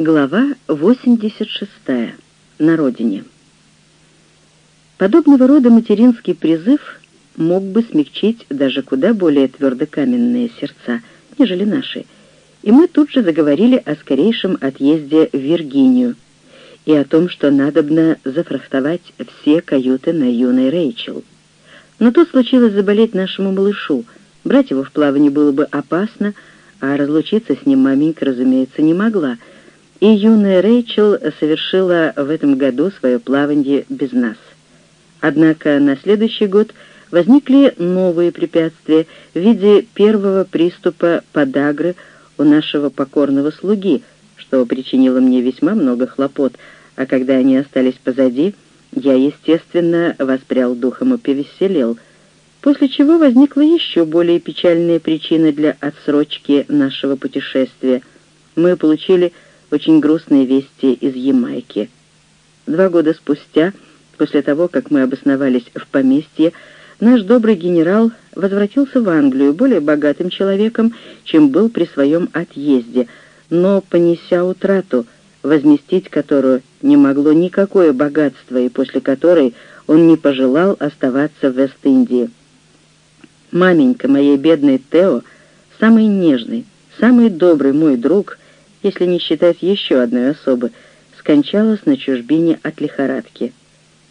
Глава 86. На родине. Подобного рода материнский призыв мог бы смягчить даже куда более твердокаменные сердца, нежели наши, и мы тут же заговорили о скорейшем отъезде в Виргинию и о том, что надобно зафрахтовать все каюты на юной Рэйчел. Но тут случилось заболеть нашему малышу, брать его в плавание было бы опасно, а разлучиться с ним маменька, разумеется, не могла, и юная Рэйчел совершила в этом году свое плавание без нас. Однако на следующий год возникли новые препятствия в виде первого приступа подагры у нашего покорного слуги, что причинило мне весьма много хлопот, а когда они остались позади, я, естественно, воспрял духом и повеселел — после чего возникла еще более печальная причина для отсрочки нашего путешествия. Мы получили очень грустные вести из Ямайки. Два года спустя, после того, как мы обосновались в поместье, наш добрый генерал возвратился в Англию более богатым человеком, чем был при своем отъезде, но понеся утрату, возместить которую не могло никакое богатство, и после которой он не пожелал оставаться в Вест-Индии. Маменька моей бедной Тео, самый нежный, самый добрый мой друг, если не считать еще одной особы, скончалась на чужбине от лихорадки.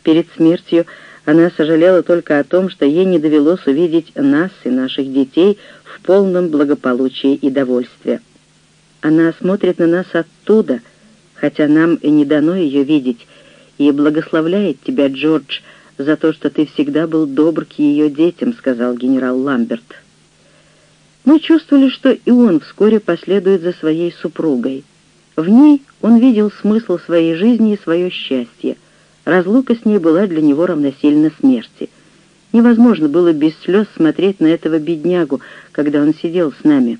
Перед смертью она сожалела только о том, что ей не довелось увидеть нас и наших детей в полном благополучии и довольстве. Она смотрит на нас оттуда, хотя нам и не дано ее видеть, и благословляет тебя, Джордж, за то, что ты всегда был добр к ее детям», — сказал генерал Ламберт. Мы чувствовали, что и он вскоре последует за своей супругой. В ней он видел смысл своей жизни и свое счастье. Разлука с ней была для него равносильна смерти. Невозможно было без слез смотреть на этого беднягу, когда он сидел с нами.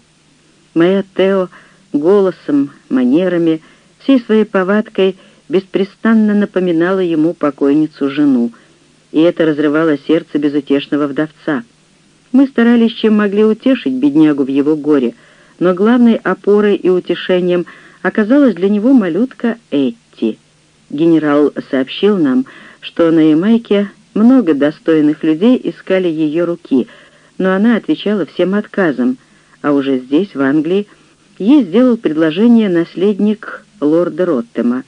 Моя Тео голосом, манерами, всей своей повадкой беспрестанно напоминала ему покойницу-жену — и это разрывало сердце безутешного вдовца. Мы старались чем могли утешить беднягу в его горе, но главной опорой и утешением оказалась для него малютка Этти. Генерал сообщил нам, что на Ямайке много достойных людей искали ее руки, но она отвечала всем отказом, а уже здесь, в Англии, ей сделал предложение наследник лорда Роттема,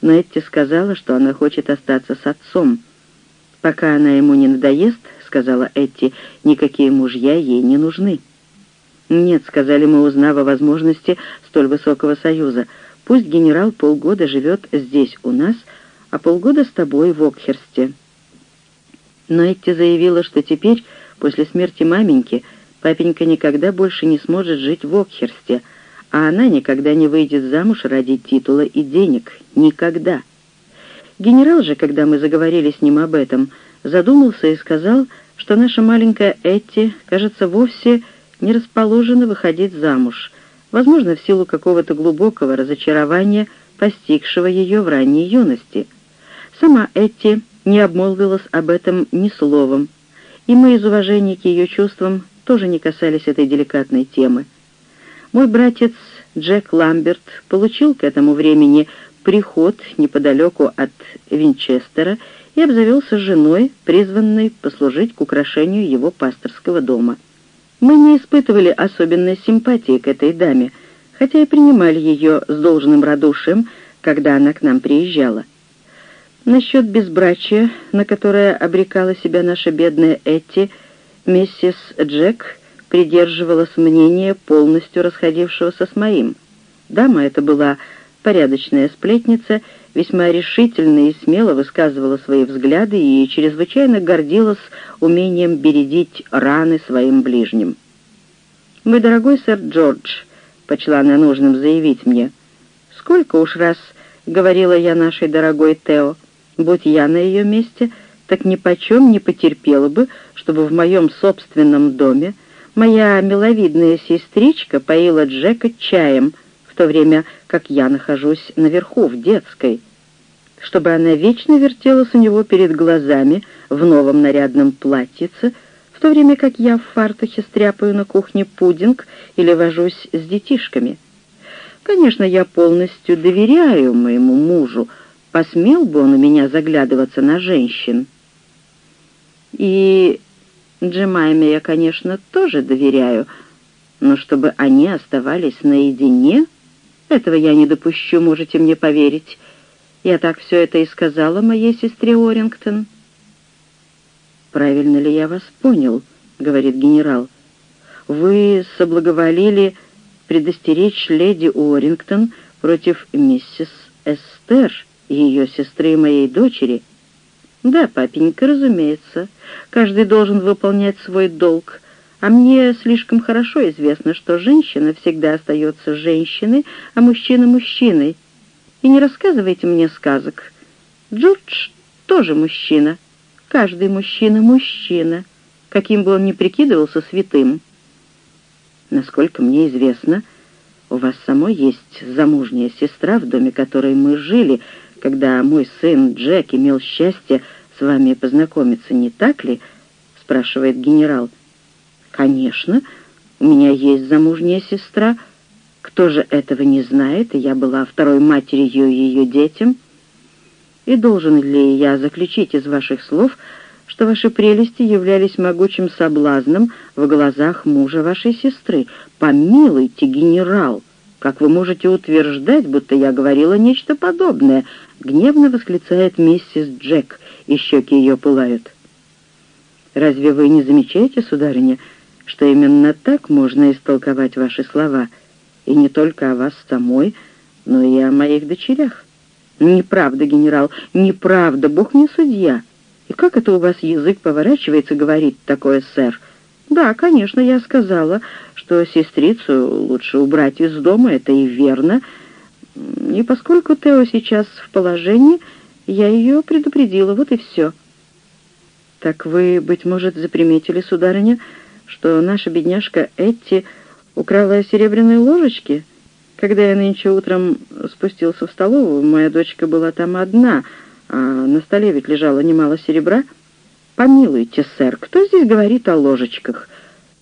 но Этти сказала, что она хочет остаться с отцом. «Пока она ему не надоест, — сказала Этти, — никакие мужья ей не нужны». «Нет», — сказали мы, узнав о возможности столь высокого союза, «пусть генерал полгода живет здесь у нас, а полгода с тобой в Окхерсте». Но Этти заявила, что теперь, после смерти маменьки, папенька никогда больше не сможет жить в Окхерсте, а она никогда не выйдет замуж ради титула и денег. Никогда. Генерал же, когда мы заговорили с ним об этом, задумался и сказал, что наша маленькая Этти, кажется, вовсе не расположена выходить замуж, возможно, в силу какого-то глубокого разочарования, постигшего ее в ранней юности. Сама Этти не обмолвилась об этом ни словом, и мы из уважения к ее чувствам тоже не касались этой деликатной темы. Мой братец Джек Ламберт получил к этому времени приход неподалеку от Винчестера и обзавелся женой, призванной послужить к украшению его пасторского дома. Мы не испытывали особенной симпатии к этой даме, хотя и принимали ее с должным радушием, когда она к нам приезжала. Насчет безбрачия, на которое обрекала себя наша бедная Этти, миссис Джек придерживалась мнения, полностью расходившегося с моим. Дама эта была порядочная сплетница, весьма решительно и смело высказывала свои взгляды и чрезвычайно гордилась умением бередить раны своим ближним. «Мой дорогой сэр Джордж», — почла она нужным заявить мне, — «сколько уж раз говорила я нашей дорогой Тео, будь я на ее месте, так ни почем не потерпела бы, чтобы в моем собственном доме моя миловидная сестричка поила Джека чаем, в то время как я нахожусь наверху, в детской, чтобы она вечно вертелась у него перед глазами в новом нарядном платьице, в то время как я в фартухе стряпаю на кухне пудинг или вожусь с детишками. Конечно, я полностью доверяю моему мужу. Посмел бы он у меня заглядываться на женщин. И Джемайме я, конечно, тоже доверяю, но чтобы они оставались наедине, этого я не допущу, можете мне поверить. Я так все это и сказала моей сестре Орингтон. «Правильно ли я вас понял?» — говорит генерал. «Вы соблаговолили предостеречь леди Уоррингтон против миссис Эстер, ее сестры и моей дочери. Да, папенька, разумеется, каждый должен выполнять свой долг, а мне слишком хорошо известно, что женщина всегда остается женщиной, а мужчина — мужчиной. И не рассказывайте мне сказок. Джордж тоже мужчина. Каждый мужчина — мужчина, каким бы он ни прикидывался святым. Насколько мне известно, у вас самой есть замужняя сестра, в доме которой мы жили, когда мой сын Джек имел счастье с вами познакомиться, не так ли?» — спрашивает генерал. «Конечно, у меня есть замужняя сестра. Кто же этого не знает, и я была второй матерью ее детям? И должен ли я заключить из ваших слов, что ваши прелести являлись могучим соблазном в глазах мужа вашей сестры. Помилуйте, генерал, как вы можете утверждать, будто я говорила нечто подобное?» Гневно восклицает миссис Джек, и щеки ее пылают. «Разве вы не замечаете, сударыня, что именно так можно истолковать ваши слова, и не только о вас самой, но и о моих дочерях?» «Неправда, генерал, неправда, Бог не судья!» «И как это у вас язык поворачивается, говорит такое, сэр?» «Да, конечно, я сказала, что сестрицу лучше убрать из дома, это и верно. И поскольку Тео сейчас в положении, я ее предупредила, вот и все». «Так вы, быть может, заприметили, сударыня, что наша бедняжка Этти украла серебряные ложечки?» Когда я нынче утром спустился в столовую, моя дочка была там одна — а на столе ведь лежало немало серебра. Помилуйте, сэр, кто здесь говорит о ложечках?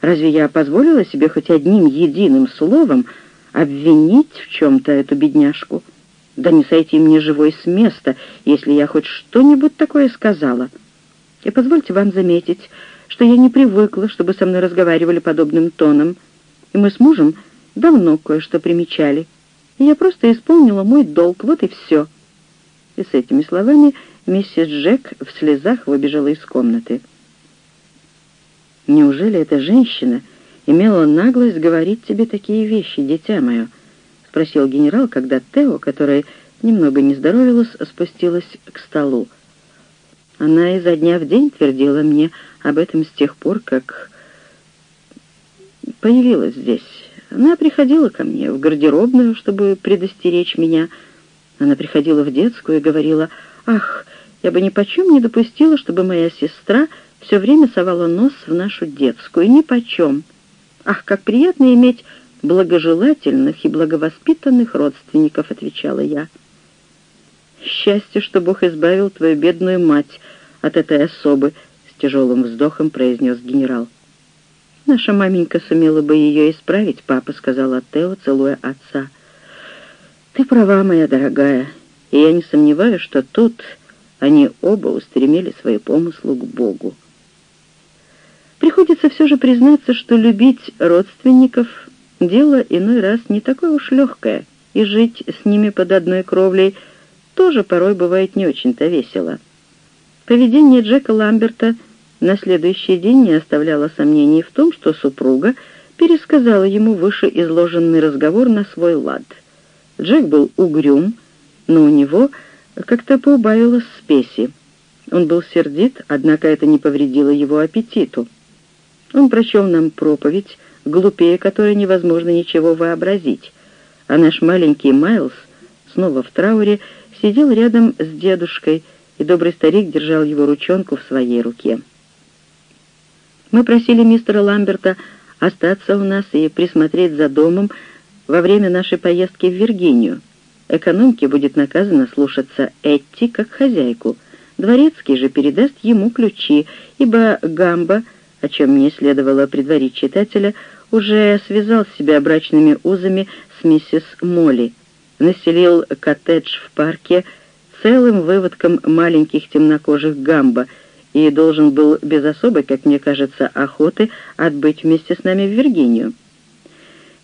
Разве я позволила себе хоть одним единым словом обвинить в чем-то эту бедняжку? Да не сойти мне живой с места, если я хоть что-нибудь такое сказала. И позвольте вам заметить, что я не привыкла, чтобы со мной разговаривали подобным тоном, и мы с мужем давно кое-что примечали, и я просто исполнила мой долг, вот и все» и с этими словами миссис Джек в слезах выбежала из комнаты. «Неужели эта женщина имела наглость говорить тебе такие вещи, дитя мое?» — спросил генерал, когда Тео, которая немного не здоровилась, спустилась к столу. Она изо дня в день твердила мне об этом с тех пор, как появилась здесь. Она приходила ко мне в гардеробную, чтобы предостеречь меня — она приходила в детскую и говорила, «Ах, я бы ни почем не допустила, чтобы моя сестра все время совала нос в нашу детскую, ни почем. Ах, как приятно иметь благожелательных и благовоспитанных родственников», — отвечала я. «Счастье, что Бог избавил твою бедную мать от этой особы», — тяжелым вздохом произнес генерал. «Наша маменька сумела бы ее исправить, папа», — сказала Тео, целуя отца. «Ты права, моя дорогая, и я не сомневаюсь, что тут они оба устремили свои помыслы к Богу. Приходится все же признаться, что любить родственников — дело иной раз не такое уж легкое, и жить с ними под одной кровлей тоже порой бывает не очень-то весело. Поведение Джека Ламберта на следующий день не оставляло сомнений в том, что супруга пересказала ему выше изложенный разговор на свой лад — Джек был угрюм, но у него как-то поубавилось спеси. Он был сердит, однако это не повредило его аппетиту. Он прочел нам проповедь, глупее которой невозможно ничего вообразить, а наш маленький Майлз, снова в трауре, сидел рядом с дедушкой, и добрый старик держал его ручонку в своей руке. Мы просили мистера Ламберта остаться у нас и присмотреть за домом, во время нашей поездки в Виргинию. Экономке будет наказано слушаться Этти как хозяйку. Дворецкий же передаст ему ключи, ибо Гамба, о чем мне следовало предварить читателя, уже связал себя брачными узами с миссис Молли, населил коттедж в парке целым выводком маленьких темнокожих гамбо и должен был без особой, как мне кажется, охоты отбыть вместе с нами в Виргинию.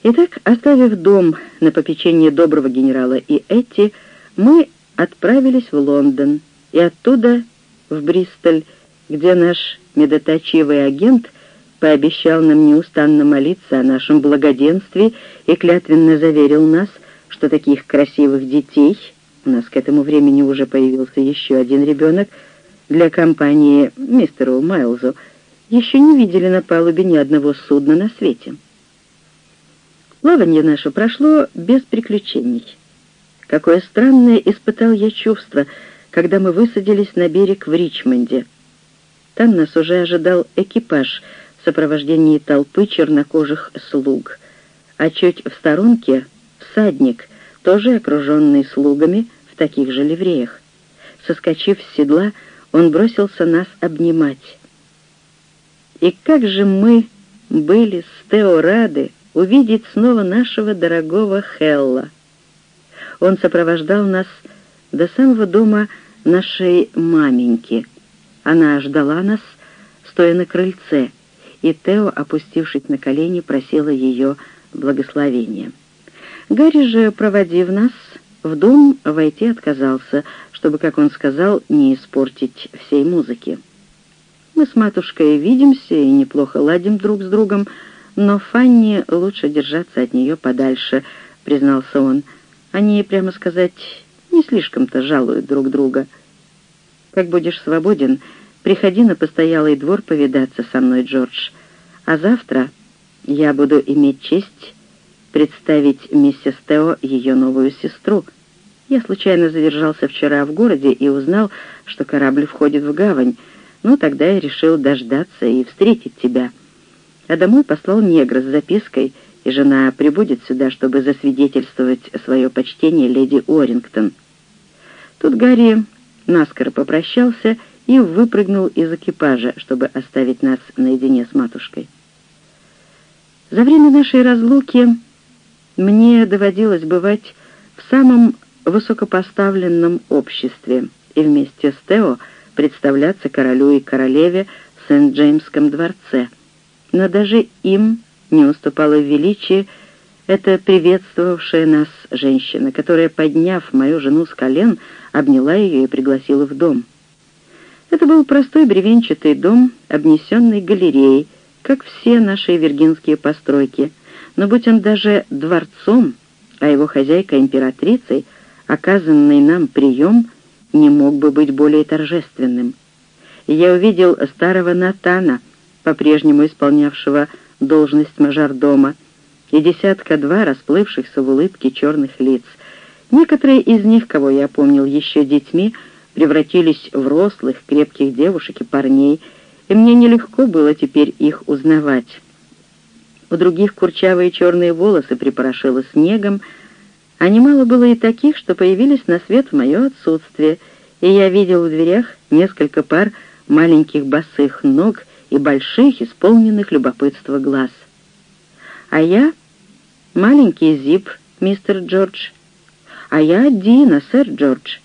Итак, оставив дом на попечение доброго генерала и Этти, мы отправились в Лондон и оттуда в Бристоль, где наш медоточивый агент пообещал нам неустанно молиться о нашем благоденствии и клятвенно заверил нас, что таких красивых детей, у нас к этому времени уже появился еще один ребенок, для компании мистеру Майлзу, еще не видели на палубе ни одного судна на свете. Плавание наше прошло без приключений. Какое странное испытал я чувство, когда мы высадились на берег в Ричмонде. Там нас уже ожидал экипаж в сопровождении толпы чернокожих слуг, а чуть в сторонке — всадник, тоже окруженный слугами в таких же ливреях. Соскочив с седла, он бросился нас обнимать. И как же мы были с Тео рады, увидеть снова нашего дорогого Хелла. Он сопровождал нас до самого дома нашей маменьки. Она ждала нас, стоя на крыльце, и Тео, опустившись на колени, просила ее благословения. Гарри же, проводив нас, в дом войти отказался, чтобы, как он сказал, не испортить всей музыки. Мы с матушкой видимся и неплохо ладим друг с другом, но Фанни лучше держаться от нее подальше, признался он. Они, прямо сказать, не слишком-то жалуют друг друга. Как будешь свободен, приходи на постоялый двор повидаться со мной, Джордж. А завтра я буду иметь честь представить миссис Тео ее новую сестру. Я случайно задержался вчера в городе и узнал, что корабль входит в гавань. Ну, тогда я решил дождаться и встретить тебя» а домой послал негра с запиской, и жена прибудет сюда, чтобы засвидетельствовать свое почтение леди Уоррингтон. Тут Гарри наскоро попрощался и выпрыгнул из экипажа, чтобы оставить нас наедине с матушкой. За время нашей разлуки мне доводилось бывать в самом высокопоставленном обществе и вместе с Тео представляться королю и королеве в Сент-Джеймском дворце — но даже им не уступала в величии эта приветствовавшая нас женщина, которая, подняв мою жену с колен, обняла ее и пригласила в дом. Это был простой бревенчатый дом, обнесенный галереей, как все наши виргинские постройки, но будь он даже дворцом, а его хозяйка императрицей, оказанный нам прием не мог бы быть более торжественным. я увидел старого Натана — по-прежнему исполнявшего должность мажордома, и десятка-два расплывшихся в улыбке черных лиц. Некоторые из них, кого я помнил еще детьми, превратились в рослых, крепких девушек и парней, и мне нелегко было теперь их узнавать. У других курчавые черные волосы припорошило снегом, а немало было и таких, что появились на свет в мое отсутствие, и я видел в дверях несколько пар маленьких босых ног и больших, исполненных любопытства глаз. «А я маленький Зип, мистер Джордж. А я Дина, сэр Джордж.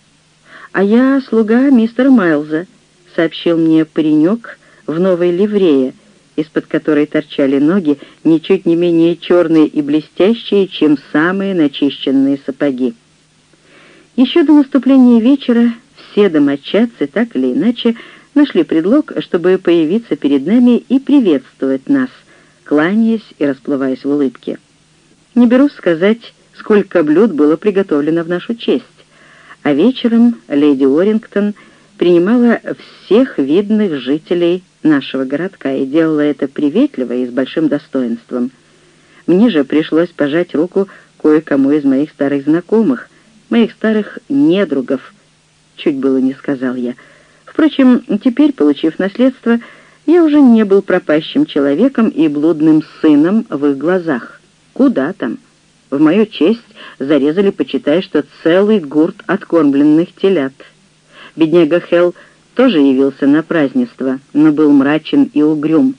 А я слуга мистера Майлза», — сообщил мне паренек в новой ливрее, из-под которой торчали ноги, ничуть не менее черные и блестящие, чем самые начищенные сапоги. Еще до наступления вечера все домочадцы, так или иначе, нашли предлог, чтобы появиться перед нами и приветствовать нас, кланяясь и расплываясь в улыбке. Не берусь сказать, сколько блюд было приготовлено в нашу честь, а вечером леди Орингтон принимала всех видных жителей нашего городка и делала это приветливо и с большим достоинством. Мне же пришлось пожать руку кое-кому из моих старых знакомых, моих старых недругов, чуть было не сказал я, — Впрочем, теперь, получив наследство, я уже не был пропащим человеком и блудным сыном в их глазах. Куда там? В мою честь зарезали, почитай, что целый гурт откормленных телят. Бедняга Хелл тоже явился на празднество, но был мрачен и угрюм.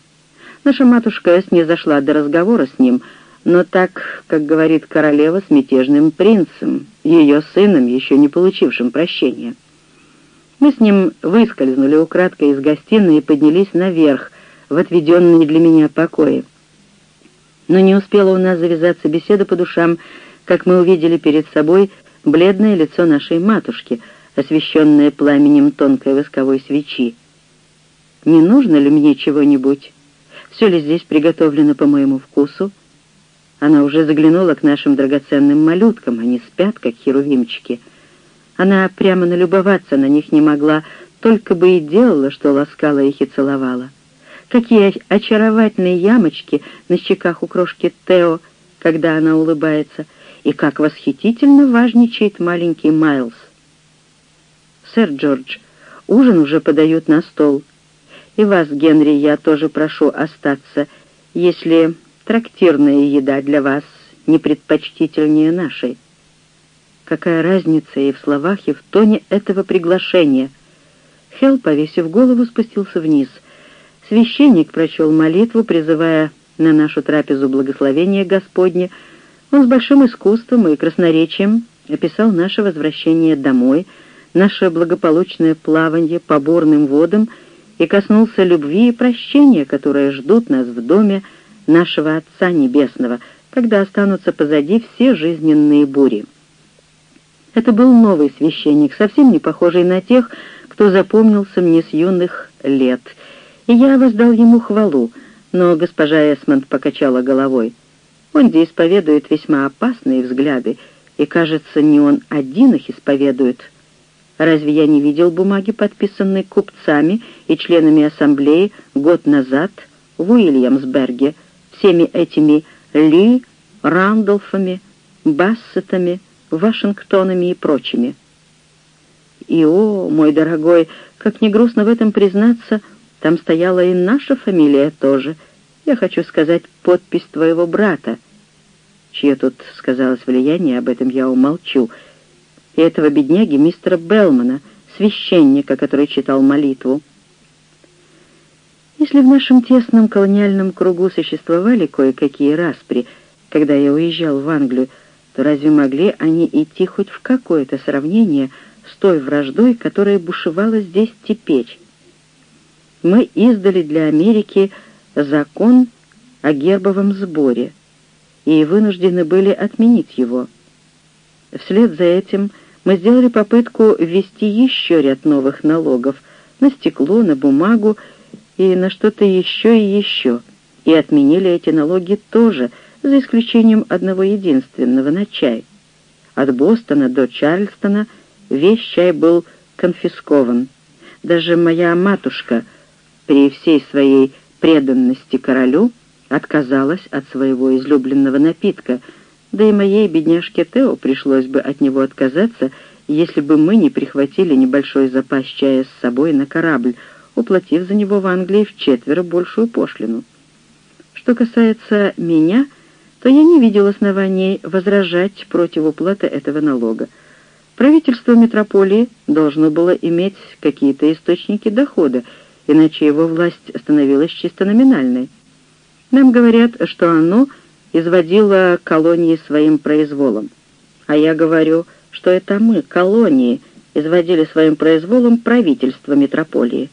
Наша матушка снизошла до разговора с ним, но так, как говорит королева, с мятежным принцем, ее сыном, еще не получившим прощения. Мы с ним выскользнули украдкой из гостиной и поднялись наверх, в отведенные для меня покои. Но не успела у нас завязаться беседа по душам, как мы увидели перед собой бледное лицо нашей матушки, освещенное пламенем тонкой восковой свечи. «Не нужно ли мне чего-нибудь? Все ли здесь приготовлено по моему вкусу?» Она уже заглянула к нашим драгоценным малюткам, они спят, как херувимчики — она прямо налюбоваться на них не могла, только бы и делала, что ласкала их и целовала. Какие очаровательные ямочки на щеках у крошки Тео, когда она улыбается, и как восхитительно важничает маленький Майлз. «Сэр Джордж, ужин уже подают на стол. И вас, Генри, я тоже прошу остаться, если трактирная еда для вас не предпочтительнее нашей». Какая разница и в словах, и в тоне этого приглашения. Хелл, повесив голову, спустился вниз. Священник прочел молитву, призывая на нашу трапезу благословения Господне. Он с большим искусством и красноречием описал наше возвращение домой, наше благополучное плавание по бурным водам и коснулся любви и прощения, которые ждут нас в доме нашего Отца Небесного, когда останутся позади все жизненные бури. Это был новый священник, совсем не похожий на тех, кто запомнился мне с юных лет, и я воздал ему хвалу, но госпожа Эсмонд покачала головой. Он здесь исповедует весьма опасные взгляды, и, кажется, не он один их исповедует. Разве я не видел бумаги, подписанные купцами и членами ассамблеи год назад в Уильямсберге, всеми этими Ли, Рандolфами, Бассетами, Вашингтонами и прочими. И, о, мой дорогой, как не грустно в этом признаться, там стояла и наша фамилия тоже. Я хочу сказать, подпись твоего брата. Чье тут сказалось влияние, об этом я умолчу. И этого бедняги мистера Белмана, священника, который читал молитву. Если в нашем тесном колониальном кругу существовали кое-какие распри, когда я уезжал в Англию, то разве могли они идти хоть в какое-то сравнение с той враждой, которая бушевала здесь теперь? Мы издали для Америки закон о гербовом сборе и вынуждены были отменить его. Вслед за этим мы сделали попытку ввести еще ряд новых налогов на стекло, на бумагу и на что-то еще и еще, и отменили эти налоги тоже – за исключением одного единственного на чай. От Бостона до Чарльстона весь чай был конфискован. Даже моя матушка при всей своей преданности королю отказалась от своего излюбленного напитка, да и моей бедняжке Тео пришлось бы от него отказаться, если бы мы не прихватили небольшой запас чая с собой на корабль, уплатив за него в Англии в четверо большую пошлину. Что касается меня — то я не видел оснований возражать против уплаты этого налога. Правительство метрополии должно было иметь какие-то источники дохода, иначе его власть становилась чисто номинальной. Нам говорят, что оно изводило колонии своим произволом. А я говорю, что это мы, колонии, изводили своим произволом правительство метрополии.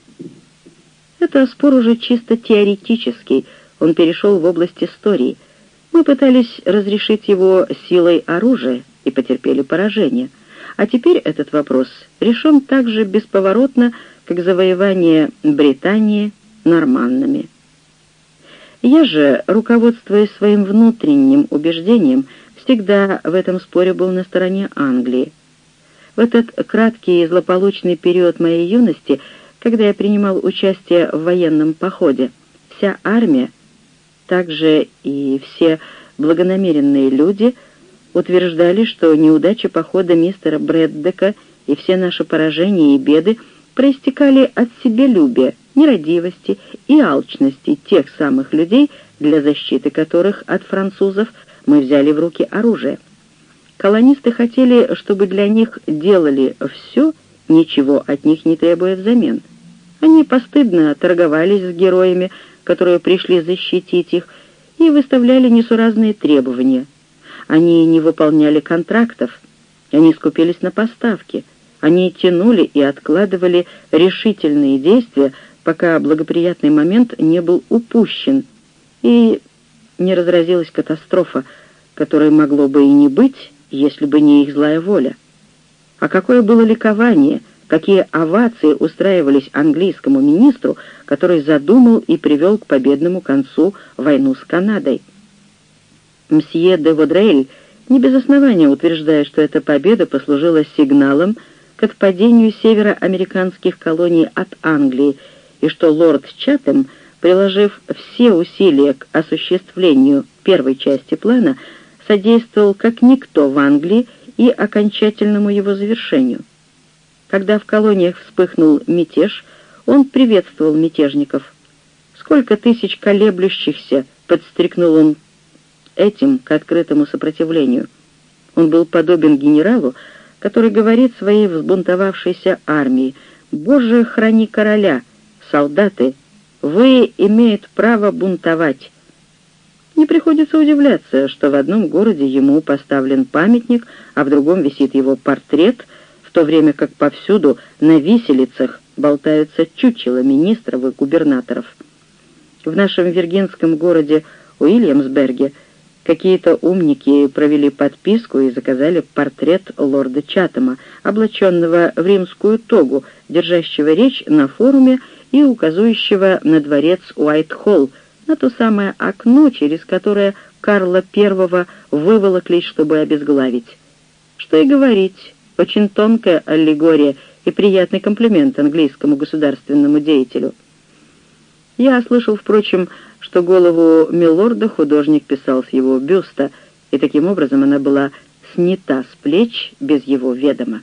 Это спор уже чисто теоретический, он перешел в область истории — мы пытались разрешить его силой оружия и потерпели поражение. А теперь этот вопрос решен так же бесповоротно, как завоевание Британии норманнами. Я же, руководствуясь своим внутренним убеждением, всегда в этом споре был на стороне Англии. В этот краткий и злополучный период моей юности, когда я принимал участие в военном походе, вся армия также и все благонамеренные люди утверждали, что неудача похода мистера Брэддека и все наши поражения и беды проистекали от себелюбия, нерадивости и алчности тех самых людей, для защиты которых от французов мы взяли в руки оружие. Колонисты хотели, чтобы для них делали все, ничего от них не требуя взамен. Они постыдно торговались с героями, которые пришли защитить их, и выставляли несуразные требования. Они не выполняли контрактов, они скупились на поставки, они тянули и откладывали решительные действия, пока благоприятный момент не был упущен, и не разразилась катастрофа, которой могло бы и не быть, если бы не их злая воля. А какое было ликование, какие овации устраивались английскому министру, который задумал и привел к победному концу войну с Канадой. Мсье де Водрейль не без основания утверждая, что эта победа послужила сигналом к отпадению североамериканских колоний от Англии, и что лорд Чатем, приложив все усилия к осуществлению первой части плана, содействовал как никто в Англии и окончательному его завершению. Когда в колониях вспыхнул мятеж, он приветствовал мятежников. «Сколько тысяч колеблющихся!» — подстрекнул он этим к открытому сопротивлению. Он был подобен генералу, который говорит своей взбунтовавшейся армии «Боже, храни короля! Солдаты, вы имеют право бунтовать!» Не приходится удивляться, что в одном городе ему поставлен памятник, а в другом висит его портрет, в то время как повсюду на виселицах болтаются чучела министров и губернаторов. В нашем виргинском городе Уильямсберге какие-то умники провели подписку и заказали портрет лорда Чатама, облаченного в римскую тогу, держащего речь на форуме и указывающего на дворец Уайт-Холл, на то самое окно, через которое Карла I выволоклись, чтобы обезглавить. Что и говорить, очень тонкая аллегория и приятный комплимент английскому государственному деятелю. Я слышал, впрочем, что голову Милорда художник писал с его бюста, и таким образом она была снята с плеч без его ведома.